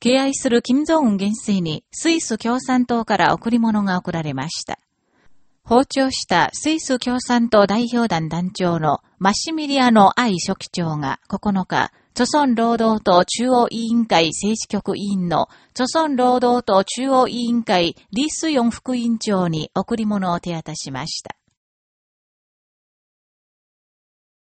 敬愛する金正恩元帥にスイス共産党から贈り物が贈られました。包丁したスイス共産党代表団団長のマシミリアノ・アイ書記長が9日、著村労働党中央委員会政治局委員の著村労働党中央委員会リースヨン副委員長に贈り物を手渡しました。